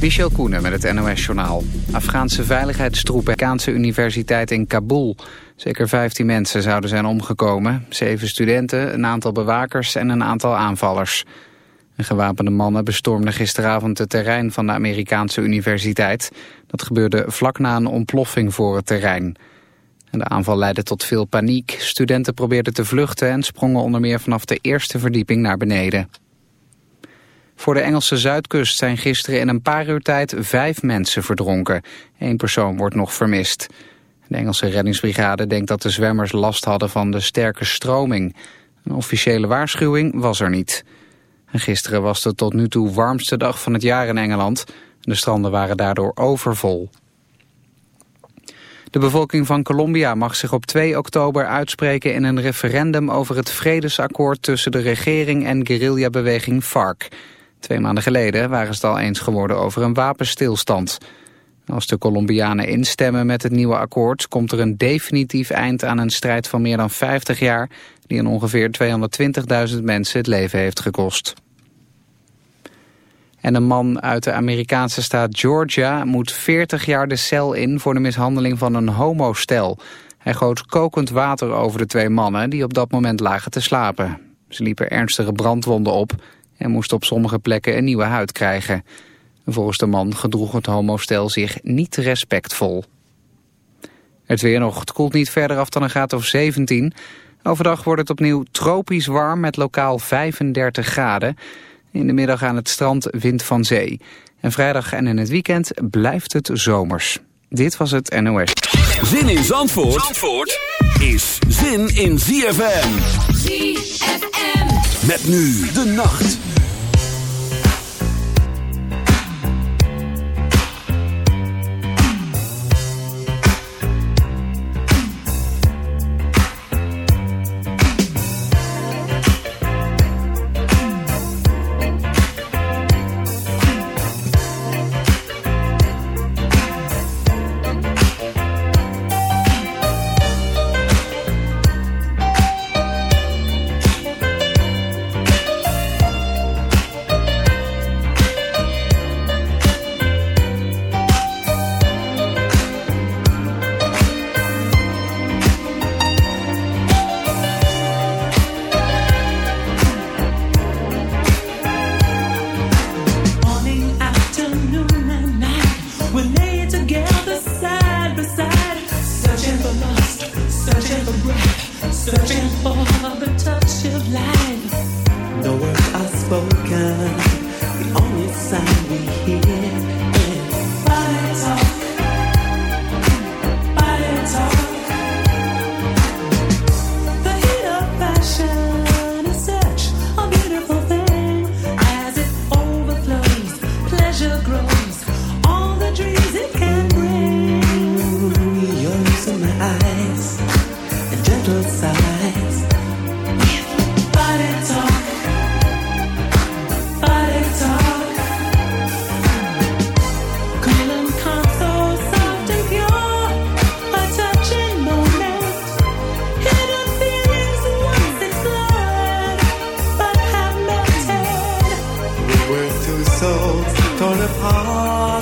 Michel Koenen met het NOS-journaal. Afghaanse veiligheidstroepen, Amerikaanse universiteit in Kabul. Zeker 15 mensen zouden zijn omgekomen. Zeven studenten, een aantal bewakers en een aantal aanvallers. Een gewapende mannen bestormden gisteravond het terrein van de Amerikaanse universiteit. Dat gebeurde vlak na een ontploffing voor het terrein. de aanval leidde tot veel paniek. Studenten probeerden te vluchten en sprongen onder meer vanaf de eerste verdieping naar beneden. Voor de Engelse zuidkust zijn gisteren in een paar uur tijd vijf mensen verdronken. Eén persoon wordt nog vermist. De Engelse reddingsbrigade denkt dat de zwemmers last hadden van de sterke stroming. Een officiële waarschuwing was er niet. En gisteren was de tot nu toe warmste dag van het jaar in Engeland. De stranden waren daardoor overvol. De bevolking van Colombia mag zich op 2 oktober uitspreken in een referendum over het vredesakkoord tussen de regering en guerrillabeweging FARC. Twee maanden geleden waren ze het al eens geworden over een wapenstilstand. Als de Colombianen instemmen met het nieuwe akkoord... komt er een definitief eind aan een strijd van meer dan 50 jaar... die aan ongeveer 220.000 mensen het leven heeft gekost. En een man uit de Amerikaanse staat Georgia moet 40 jaar de cel in... voor de mishandeling van een homostel. Hij goot kokend water over de twee mannen die op dat moment lagen te slapen. Ze liepen ernstige brandwonden op en moest op sommige plekken een nieuwe huid krijgen. Volgens de man gedroeg het homostel zich niet respectvol. Het weer nog, het koelt niet verder af dan een graad of 17. Overdag wordt het opnieuw tropisch warm met lokaal 35 graden. In de middag aan het strand wind van zee. En vrijdag en in het weekend blijft het zomers. Dit was het NOS. Zin in Zandvoort, Zandvoort is zin in ZFM. ZFM. Met nu de nacht. torn apart.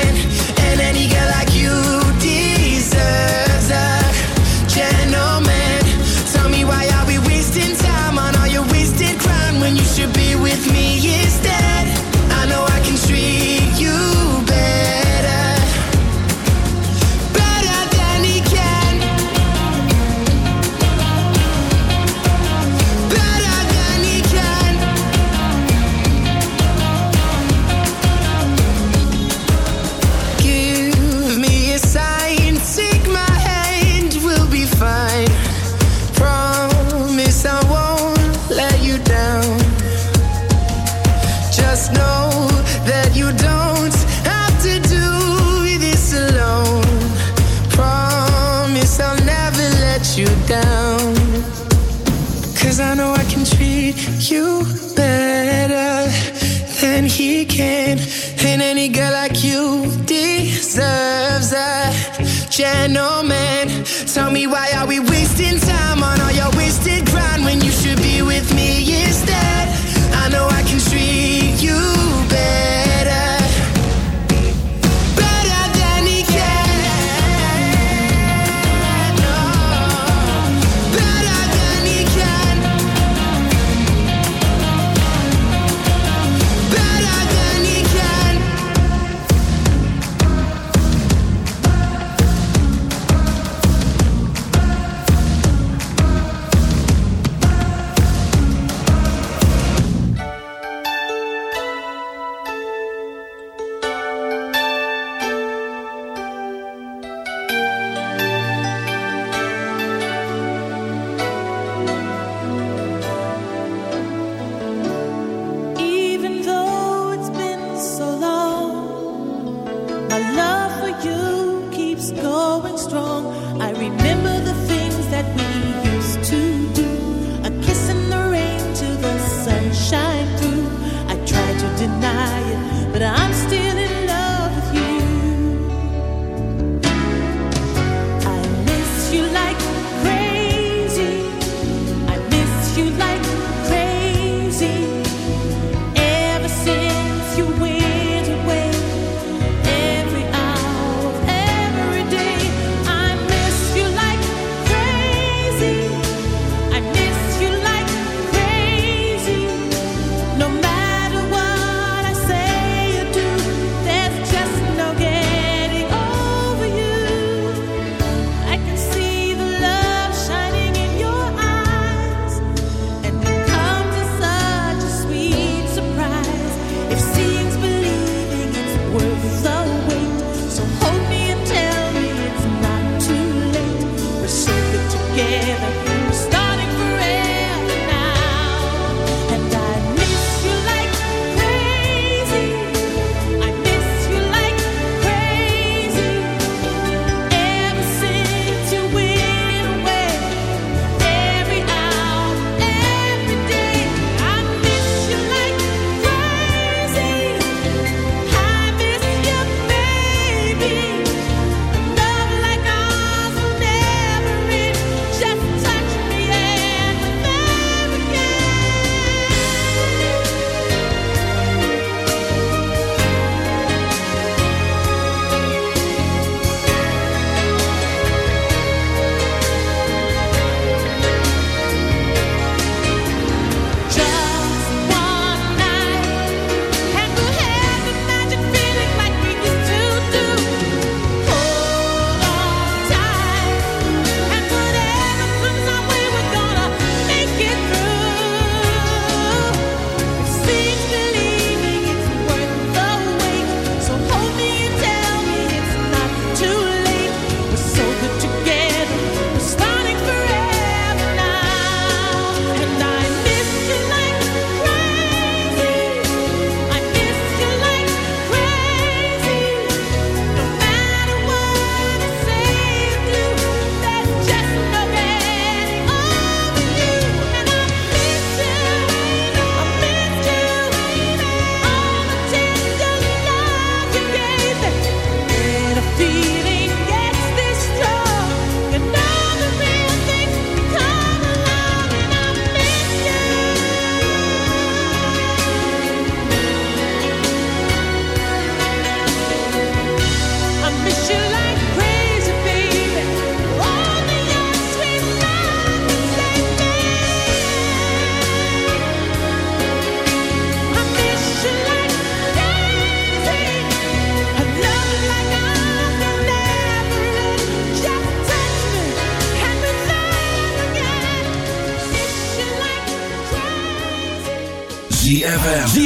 he can. And any girl like you deserves a gentleman. Tell me why are we wasting time on all your wasted grind when you should be with me?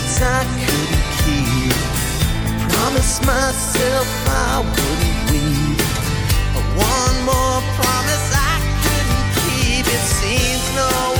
nights I couldn't keep. Promised myself I wouldn't weep. One more promise I couldn't keep. It seems no.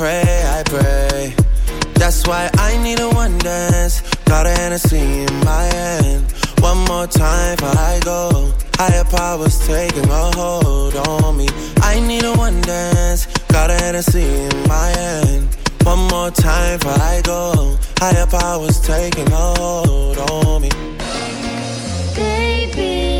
pray, I pray. That's why I need a one dance. Got a Hennessy in my hand. One more time before I go. Higher powers taking a hold on me. I need a one dance. Got a Hennessy in my hand. One more time before I go. Higher powers taking a hold on me. Baby,